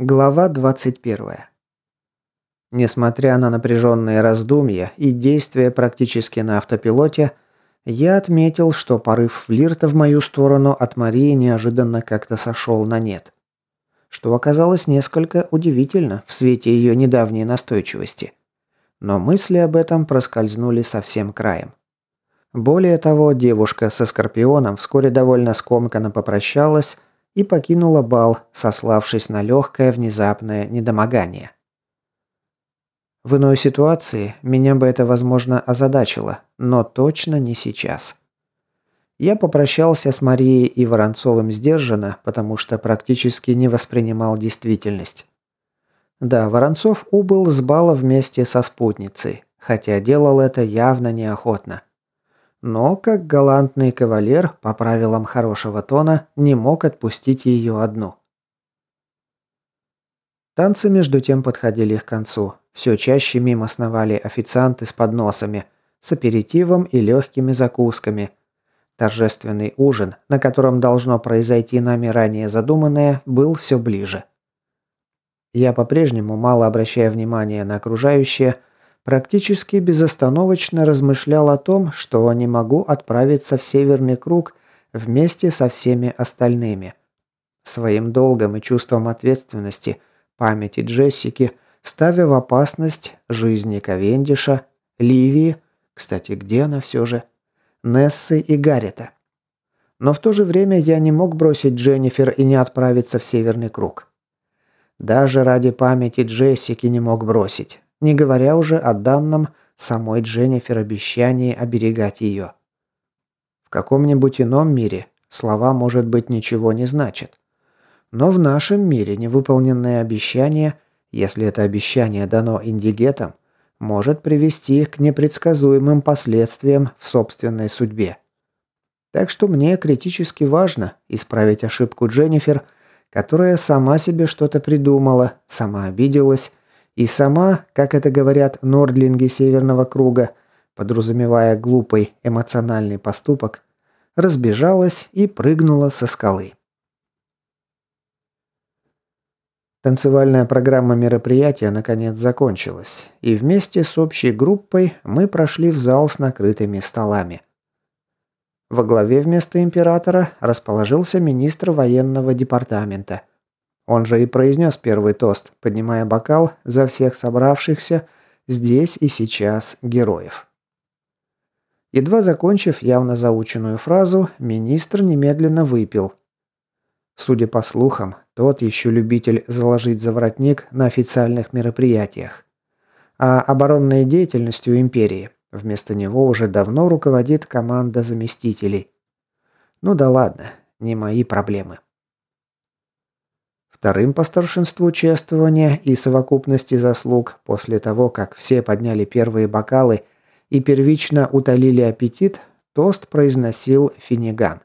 Глава 21. Несмотря на напряженные раздумья и действия практически на автопилоте, я отметил, что порыв флирта в мою сторону от Марии неожиданно как-то сошел на нет. Что оказалось несколько удивительно в свете ее недавней настойчивости. Но мысли об этом проскользнули совсем краем. Более того, девушка со Скорпионом вскоре довольно скомканно попрощалась, и покинула бал, сославшись на легкое внезапное недомогание. В иной ситуации меня бы это, возможно, озадачило, но точно не сейчас. Я попрощался с Марией и Воронцовым сдержанно, потому что практически не воспринимал действительность. Да, Воронцов убыл с бала вместе со спутницей, хотя делал это явно неохотно но, как галантный кавалер, по правилам хорошего тона, не мог отпустить ее одну. Танцы между тем подходили к концу. Все чаще мимо сновали официанты с подносами, с аперитивом и легкими закусками. Торжественный ужин, на котором должно произойти нами ранее задуманное, был все ближе. Я по-прежнему, мало обращая внимания на окружающее, Практически безостановочно размышлял о том, что не могу отправиться в Северный круг вместе со всеми остальными. Своим долгом и чувством ответственности, памяти Джессики, ставя в опасность жизни Ковендиша, Ливии, кстати, где она все же, Нессы и Гаррита. Но в то же время я не мог бросить Дженнифер и не отправиться в Северный круг. Даже ради памяти Джессики не мог бросить не говоря уже о данном самой Дженнифер обещании оберегать ее. В каком-нибудь ином мире слова, может быть, ничего не значат. Но в нашем мире невыполненное обещание, если это обещание дано индигетам, может привести к непредсказуемым последствиям в собственной судьбе. Так что мне критически важно исправить ошибку Дженнифер, которая сама себе что-то придумала, сама обиделась и сама, как это говорят нордлинги Северного круга, подразумевая глупый эмоциональный поступок, разбежалась и прыгнула со скалы. Танцевальная программа мероприятия наконец закончилась, и вместе с общей группой мы прошли в зал с накрытыми столами. Во главе вместо императора расположился министр военного департамента – он же и произнес первый тост, поднимая бокал за всех собравшихся здесь и сейчас героев. Едва закончив явно заученную фразу, министр немедленно выпил. Судя по слухам, тот еще любитель заложить заворотник на официальных мероприятиях. А оборонной деятельностью империи вместо него уже давно руководит команда заместителей. Ну да ладно, не мои проблемы. Вторым по старшинству чествования и совокупности заслуг после того, как все подняли первые бокалы и первично утолили аппетит, тост произносил Финиган.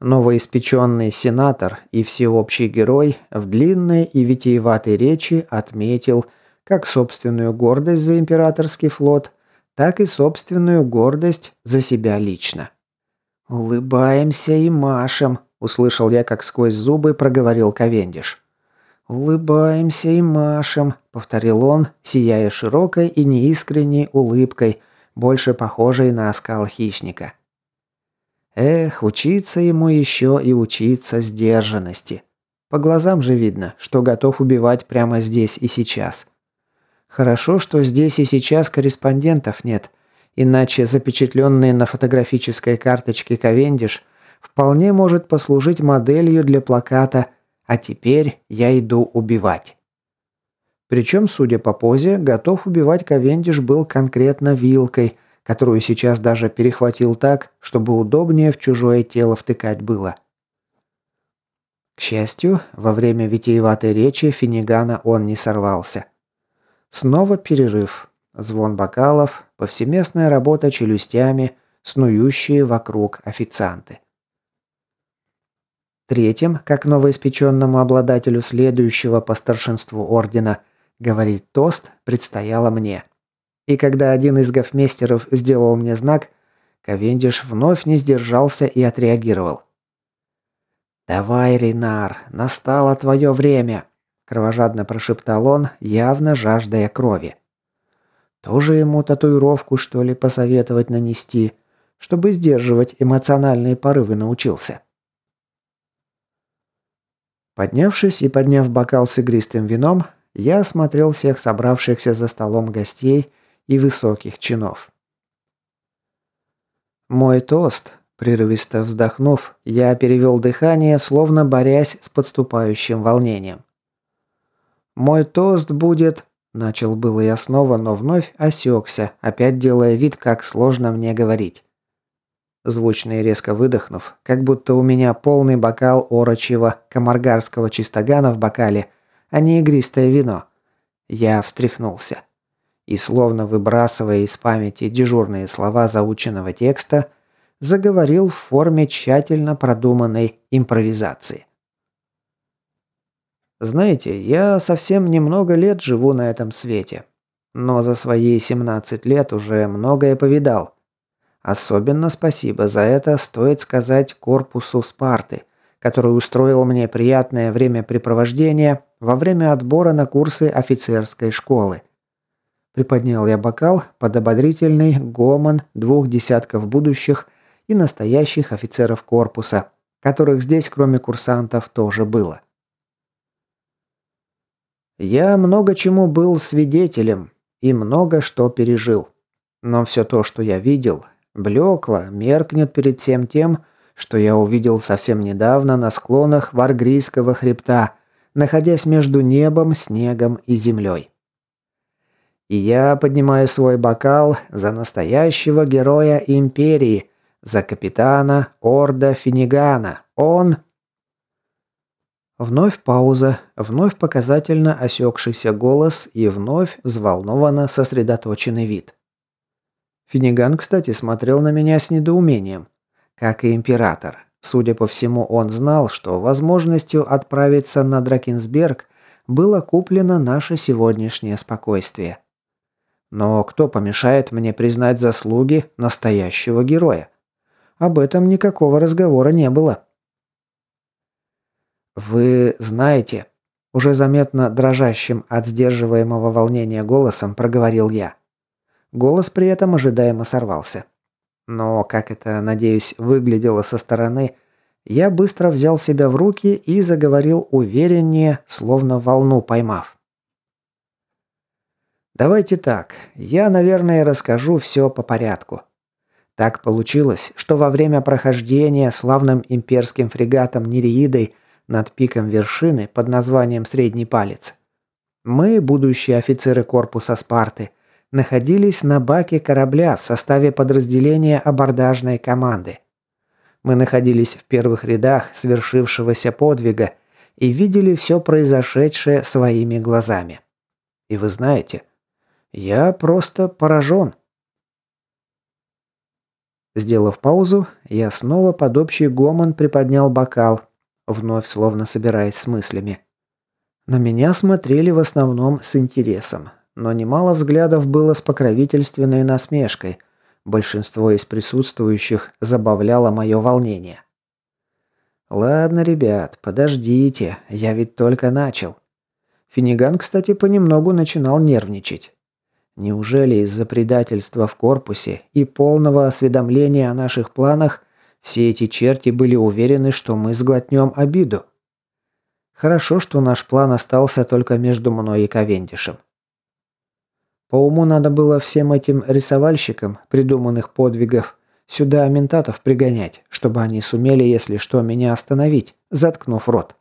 Новоиспеченный сенатор и всеобщий герой в длинной и витиеватой речи отметил как собственную гордость за императорский флот, так и собственную гордость за себя лично. «Улыбаемся и машем», Услышал я, как сквозь зубы проговорил Ковендиш. «Улыбаемся и машем», — повторил он, сияя широкой и неискренней улыбкой, больше похожей на оскал хищника. Эх, учиться ему еще и учиться сдержанности. По глазам же видно, что готов убивать прямо здесь и сейчас. Хорошо, что здесь и сейчас корреспондентов нет, иначе запечатленный на фотографической карточке Ковендиш вполне может послужить моделью для плаката «А теперь я иду убивать». Причем, судя по позе, готов убивать Ковендиш был конкретно вилкой, которую сейчас даже перехватил так, чтобы удобнее в чужое тело втыкать было. К счастью, во время витиеватой речи Финигана он не сорвался. Снова перерыв. Звон бокалов, повсеместная работа челюстями, снующие вокруг официанты. Третьим, как новоиспеченному обладателю следующего по старшинству ордена, говорить тост предстояло мне. И когда один из гофмейстеров сделал мне знак, Ковендиш вновь не сдержался и отреагировал. «Давай, Ренар, настало твое время. – кровожадно прошептал он, явно жаждая крови. «Тоже ему татуировку, что ли, посоветовать нанести, чтобы сдерживать эмоциональные порывы научился?» Поднявшись и подняв бокал с игристым вином, я осмотрел всех собравшихся за столом гостей и высоких чинов. Мой тост, прерывисто вздохнув, я перевел дыхание, словно борясь с подступающим волнением. Мой тост будет... Начал было я снова, но вновь осекся, опять делая вид, как сложно мне говорить. Звучно и резко выдохнув, как будто у меня полный бокал орочьего комаргарского чистогана в бокале, а не игристое вино. Я встряхнулся. И словно выбрасывая из памяти дежурные слова заученного текста, заговорил в форме тщательно продуманной импровизации. Знаете, я совсем немного лет живу на этом свете. Но за свои 17 лет уже многое повидал. Особенно спасибо за это стоит сказать корпусу Спарты, который устроил мне приятное времяпрепровождение во время отбора на курсы офицерской школы. Приподнял я бокал под ободрительный гомон двух десятков будущих и настоящих офицеров корпуса, которых здесь, кроме курсантов, тоже было. Я много чему был свидетелем и много что пережил. Но все то, что я видел, Блекло, меркнет перед всем тем, что я увидел совсем недавно на склонах Варгрийского хребта, находясь между небом, снегом и землей. И я поднимаю свой бокал за настоящего героя Империи, за капитана Орда Финигана. Он... Вновь пауза, вновь показательно осекшийся голос и вновь взволнованно сосредоточенный вид. Финиган, кстати, смотрел на меня с недоумением. Как и император. Судя по всему, он знал, что возможностью отправиться на Дракенсберг было куплено наше сегодняшнее спокойствие. Но кто помешает мне признать заслуги настоящего героя? Об этом никакого разговора не было. «Вы знаете...» Уже заметно дрожащим от сдерживаемого волнения голосом проговорил я. Голос при этом ожидаемо сорвался. Но, как это, надеюсь, выглядело со стороны, я быстро взял себя в руки и заговорил увереннее, словно волну поймав. Давайте так, я, наверное, расскажу все по порядку. Так получилось, что во время прохождения славным имперским фрегатом Нереидой над пиком вершины под названием Средний Палец, мы, будущие офицеры корпуса Спарты, находились на баке корабля в составе подразделения абордажной команды. Мы находились в первых рядах свершившегося подвига и видели все произошедшее своими глазами. И вы знаете, я просто поражен. Сделав паузу, я снова под общий гомон приподнял бокал, вновь словно собираясь с мыслями. На меня смотрели в основном с интересом, но немало взглядов было с покровительственной насмешкой. Большинство из присутствующих забавляло мое волнение. «Ладно, ребят, подождите, я ведь только начал». Финиган, кстати, понемногу начинал нервничать. Неужели из-за предательства в корпусе и полного осведомления о наших планах все эти черти были уверены, что мы сглотнем обиду? Хорошо, что наш план остался только между мной и Ковендишем. По уму надо было всем этим рисовальщикам придуманных подвигов сюда ментатов пригонять, чтобы они сумели, если что, меня остановить, заткнув рот.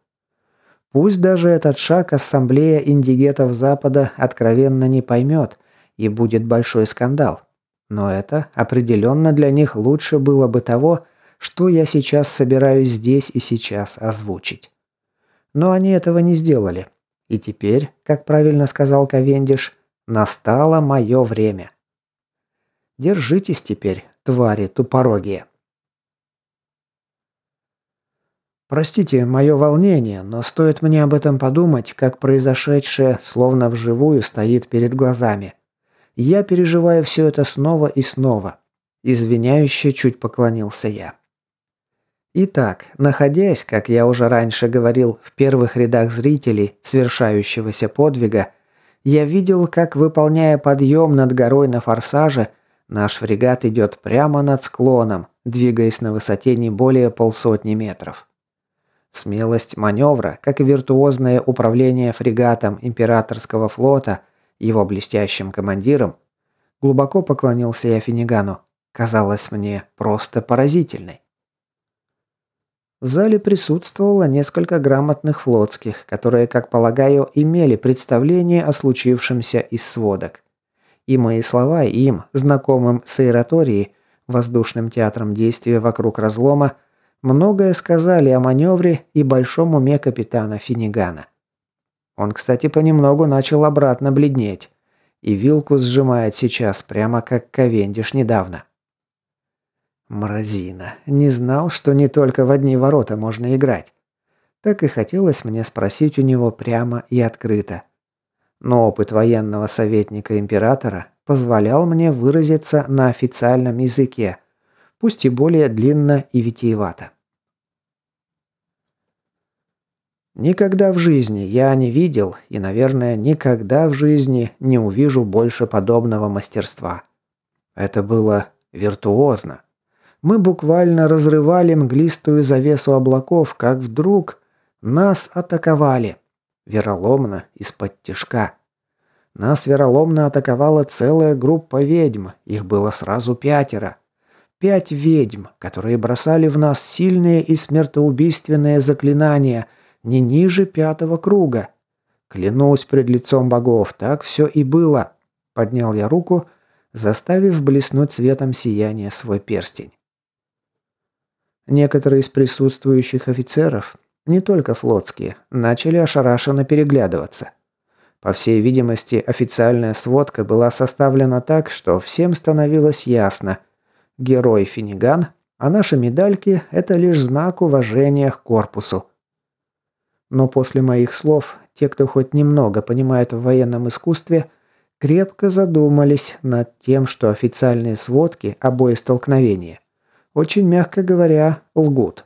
Пусть даже этот шаг ассамблея индигетов Запада откровенно не поймет, и будет большой скандал. Но это определенно для них лучше было бы того, что я сейчас собираюсь здесь и сейчас озвучить. Но они этого не сделали. И теперь, как правильно сказал Ковендиш, Настало мое время. Держитесь теперь, твари тупорогие. Простите мое волнение, но стоит мне об этом подумать, как произошедшее словно вживую стоит перед глазами. Я переживаю все это снова и снова. Извиняюще чуть поклонился я. Итак, находясь, как я уже раньше говорил, в первых рядах зрителей свершающегося подвига, я видел, как, выполняя подъем над горой на форсаже, наш фрегат идет прямо над склоном, двигаясь на высоте не более полсотни метров. Смелость маневра, как и виртуозное управление фрегатом императорского флота, его блестящим командиром, глубоко поклонился я Финигану, казалось мне просто поразительной. В зале присутствовало несколько грамотных флотских, которые, как полагаю, имели представление о случившемся из сводок. И мои слова им, знакомым с аэроторией, воздушным театром действия вокруг разлома, многое сказали о маневре и большом уме капитана Финигана. Он, кстати, понемногу начал обратно бледнеть. И вилку сжимает сейчас, прямо как Ковендиш недавно. Мразина. Не знал, что не только в одни ворота можно играть. Так и хотелось мне спросить у него прямо и открыто. Но опыт военного советника императора позволял мне выразиться на официальном языке, пусть и более длинно и витиевато. Никогда в жизни я не видел и, наверное, никогда в жизни не увижу больше подобного мастерства. Это было виртуозно. Мы буквально разрывали мглистую завесу облаков, как вдруг нас атаковали. Вероломно, из-под тишка. Нас вероломно атаковала целая группа ведьм, их было сразу пятеро. Пять ведьм, которые бросали в нас сильные и смертоубийственные заклинания не ниже пятого круга. Клянусь пред лицом богов, так все и было. Поднял я руку, заставив блеснуть светом сияния свой перстень. Некоторые из присутствующих офицеров, не только флотские, начали ошарашенно переглядываться. По всей видимости, официальная сводка была составлена так, что всем становилось ясно. Герой Финиган, а наши медальки – это лишь знак уважения к корпусу. Но после моих слов, те, кто хоть немного понимает в военном искусстве, крепко задумались над тем, что официальные сводки о боестолкновении очень мягко говоря, лгут.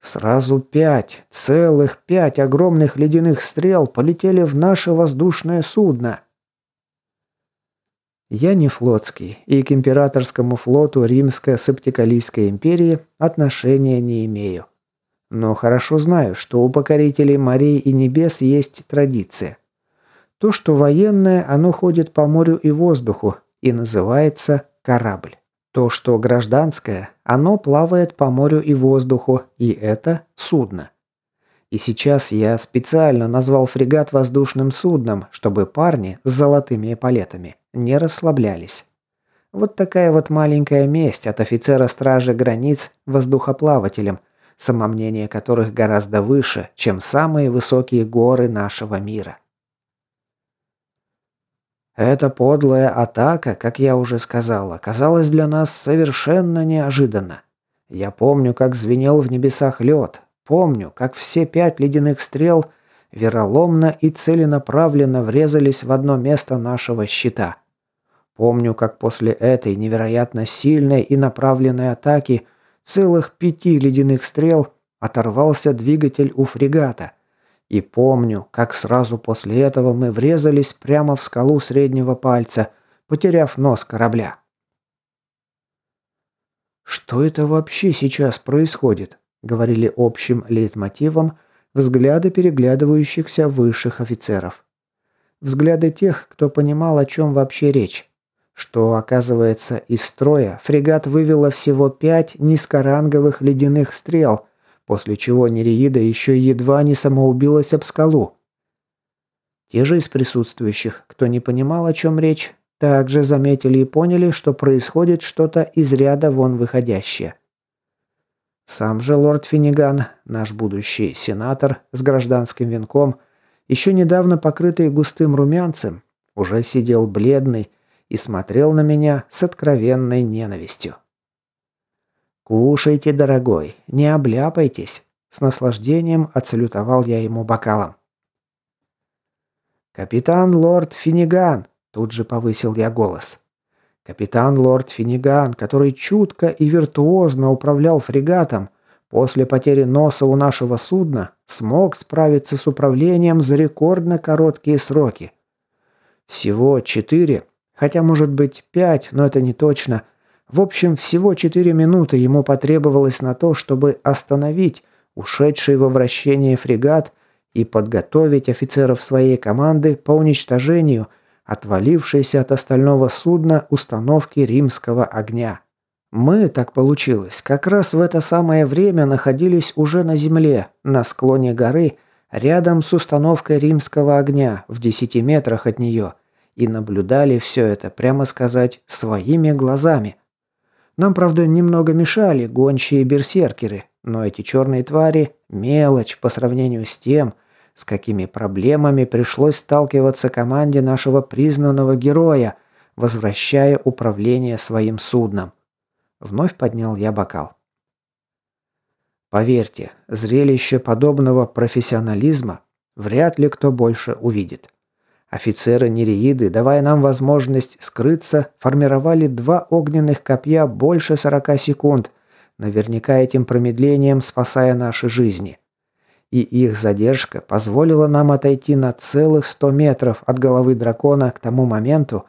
Сразу пять, целых пять огромных ледяных стрел полетели в наше воздушное судно. Я не флотский, и к императорскому флоту Римско-Септикалийской империи отношения не имею. Но хорошо знаю, что у покорителей морей и небес есть традиция. То, что военное, оно ходит по морю и воздуху и называется корабль. То, что гражданское, оно плавает по морю и воздуху, и это судно. И сейчас я специально назвал фрегат воздушным судном, чтобы парни с золотыми эполетами не расслаблялись. Вот такая вот маленькая месть от офицера стражи границ воздухоплавателям, самомнение которых гораздо выше, чем самые высокие горы нашего мира. Эта подлая атака, как я уже сказал, оказалась для нас совершенно неожиданно. Я помню, как звенел в небесах лед. Помню, как все пять ледяных стрел вероломно и целенаправленно врезались в одно место нашего щита. Помню, как после этой невероятно сильной и направленной атаки целых пяти ледяных стрел оторвался двигатель у фрегата – и помню, как сразу после этого мы врезались прямо в скалу среднего пальца, потеряв нос корабля. «Что это вообще сейчас происходит?» — говорили общим лейтмотивом взгляды переглядывающихся высших офицеров. Взгляды тех, кто понимал, о чем вообще речь. Что, оказывается, из строя фрегат вывела всего пять низкоранговых ледяных стрел — после чего Нереида еще едва не самоубилась об скалу. Те же из присутствующих, кто не понимал, о чем речь, также заметили и поняли, что происходит что-то из ряда вон выходящее. Сам же лорд Финниган, наш будущий сенатор с гражданским венком, еще недавно покрытый густым румянцем, уже сидел бледный и смотрел на меня с откровенной ненавистью. «Кушайте, дорогой, не обляпайтесь!» С наслаждением отсалютовал я ему бокалом. «Капитан лорд Финиган!» Тут же повысил я голос. Капитан Лорд Финиган, который чутко и виртуозно управлял фрегатом, после потери носа у нашего судна смог справиться с управлением за рекордно короткие сроки. Всего четыре, хотя может быть пять, но это не точно. В общем, всего четыре минуты ему потребовалось на то, чтобы остановить ушедший во вращение фрегат и подготовить офицеров своей команды по уничтожению отвалившейся от остального судна установки римского огня. Мы, так получилось, как раз в это самое время находились уже на земле, на склоне горы, рядом с установкой римского огня, в 10 метрах от нее, и наблюдали все это, прямо сказать, своими глазами. Нам, правда, немного мешали гончие берсеркеры, но эти черные твари – мелочь по сравнению с тем, с какими проблемами пришлось сталкиваться команде нашего признанного героя, возвращая управление своим судном. Вновь поднял я бокал. Поверьте, зрелище подобного профессионализма вряд ли кто больше увидит. Офицеры Нереиды, давая нам возможность скрыться, формировали два огненных копья больше 40 секунд, наверняка этим промедлением спасая наши жизни. И их задержка позволила нам отойти на целых 100 метров от головы дракона к тому моменту,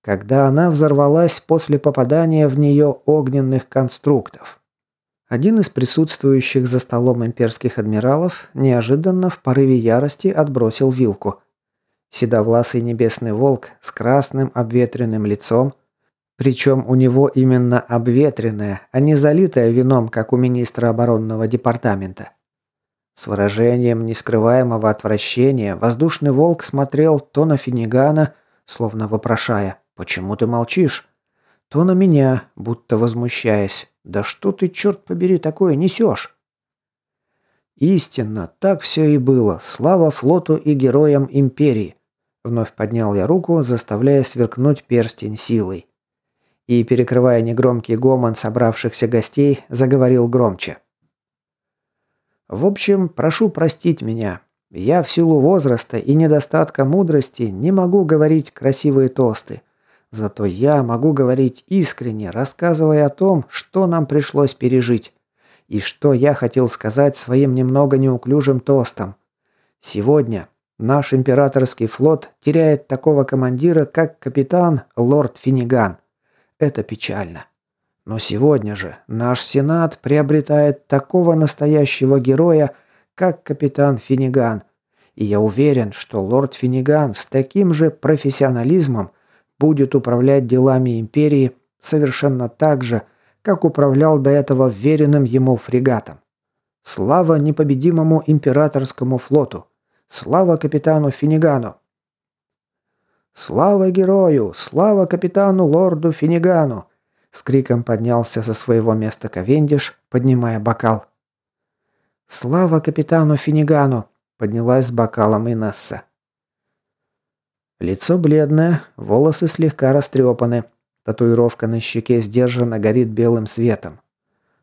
когда она взорвалась после попадания в нее огненных конструктов. Один из присутствующих за столом имперских адмиралов неожиданно в порыве ярости отбросил вилку – Седовласый небесный волк с красным обветренным лицом, причем у него именно обветренное, а не залитое вином, как у министра оборонного департамента. С выражением нескрываемого отвращения воздушный волк смотрел то на Финигана, словно вопрошая «Почему ты молчишь?», то на меня, будто возмущаясь «Да что ты, черт побери, такое несешь?». Истинно, так все и было. Слава флоту и героям империи. Вновь поднял я руку, заставляя сверкнуть перстень силой. И, перекрывая негромкий гомон собравшихся гостей, заговорил громче. «В общем, прошу простить меня. Я в силу возраста и недостатка мудрости не могу говорить красивые тосты. Зато я могу говорить искренне, рассказывая о том, что нам пришлось пережить. И что я хотел сказать своим немного неуклюжим тостом. Сегодня наш императорский флот теряет такого командира, как капитан Лорд Финиган. Это печально. Но сегодня же наш Сенат приобретает такого настоящего героя, как капитан Финиган. И я уверен, что лорд Финиган с таким же профессионализмом будет управлять делами империи совершенно так же, как управлял до этого веренным ему фрегатом. Слава непобедимому императорскому флоту! Слава капитану Финигану! «Слава герою! Слава капитану лорду Финигану!» С криком поднялся со своего места Ковендиш, поднимая бокал. «Слава капитану Финигану!» поднялась с бокалом Инесса. Лицо бледное, волосы слегка растрепаны, Татуировка на щеке сдержанно горит белым светом.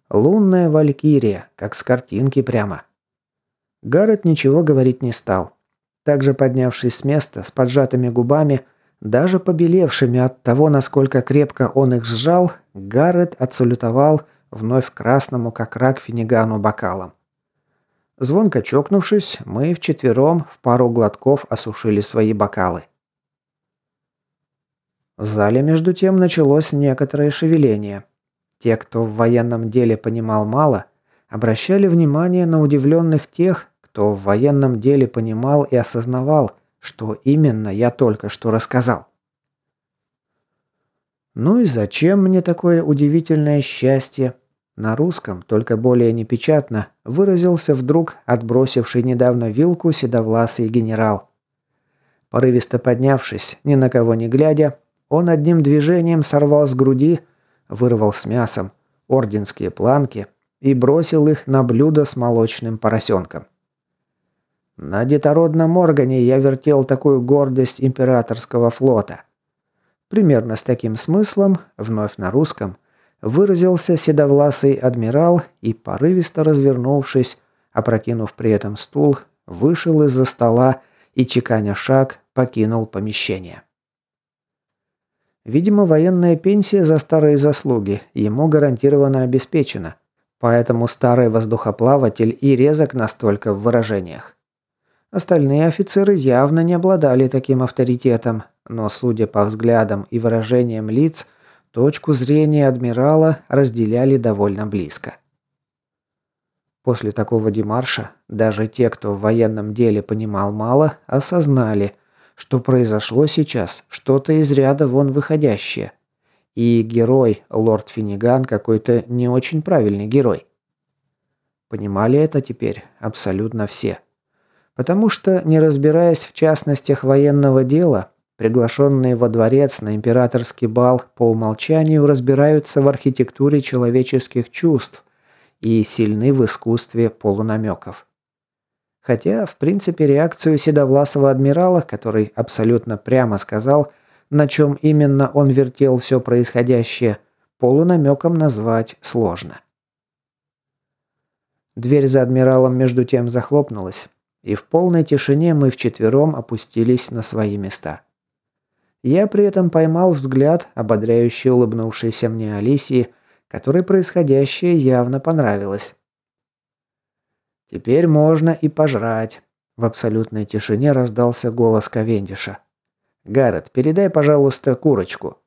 Лунная валькирия, как с картинки прямо. Гаррет ничего говорить не стал. Также поднявшись с места, с поджатыми губами, даже побелевшими от того, насколько крепко он их сжал, Гаррет отсалютовал вновь красному, как рак Финигану, бокалом. Звонко чокнувшись, мы вчетвером в пару глотков осушили свои бокалы. В зале, между тем, началось некоторое шевеление. Те, кто в военном деле понимал мало, обращали внимание на удивленных тех, кто в военном деле понимал и осознавал, что именно я только что рассказал. Ну и зачем мне такое удивительное счастье? На русском, только более непечатно, выразился вдруг отбросивший недавно вилку седовласый генерал. Порывисто поднявшись, ни на кого не глядя, он одним движением сорвал с груди, вырвал с мясом орденские планки и бросил их на блюдо с молочным поросенком. На детородном органе я вертел такую гордость императорского флота. Примерно с таким смыслом, вновь на русском, выразился седовласый адмирал и, порывисто развернувшись, опрокинув при этом стул, вышел из-за стола и, чеканя шаг, покинул помещение. Видимо, военная пенсия за старые заслуги ему гарантированно обеспечена. Поэтому старый воздухоплаватель и резок настолько в выражениях. Остальные офицеры явно не обладали таким авторитетом, но, судя по взглядам и выражениям лиц, точку зрения адмирала разделяли довольно близко. После такого демарша даже те, кто в военном деле понимал мало, осознали, что произошло сейчас что-то из ряда вон выходящее. И герой, лорд Финиган, какой-то не очень правильный герой. Понимали это теперь абсолютно все. Потому что, не разбираясь в частностях военного дела, приглашенные во дворец на императорский бал по умолчанию разбираются в архитектуре человеческих чувств и сильны в искусстве полунамеков. Хотя, в принципе, реакцию седовласого адмирала, который абсолютно прямо сказал, на чем именно он вертел все происходящее, полунамеком назвать сложно. Дверь за адмиралом между тем захлопнулась, и в полной тишине мы вчетвером опустились на свои места. Я при этом поймал взгляд, ободряюще улыбнувшейся мне Алисии, которой происходящее явно понравилось. «Теперь можно и пожрать», – в абсолютной тишине раздался голос Ковендиша. «Гаррет, передай, пожалуйста, курочку».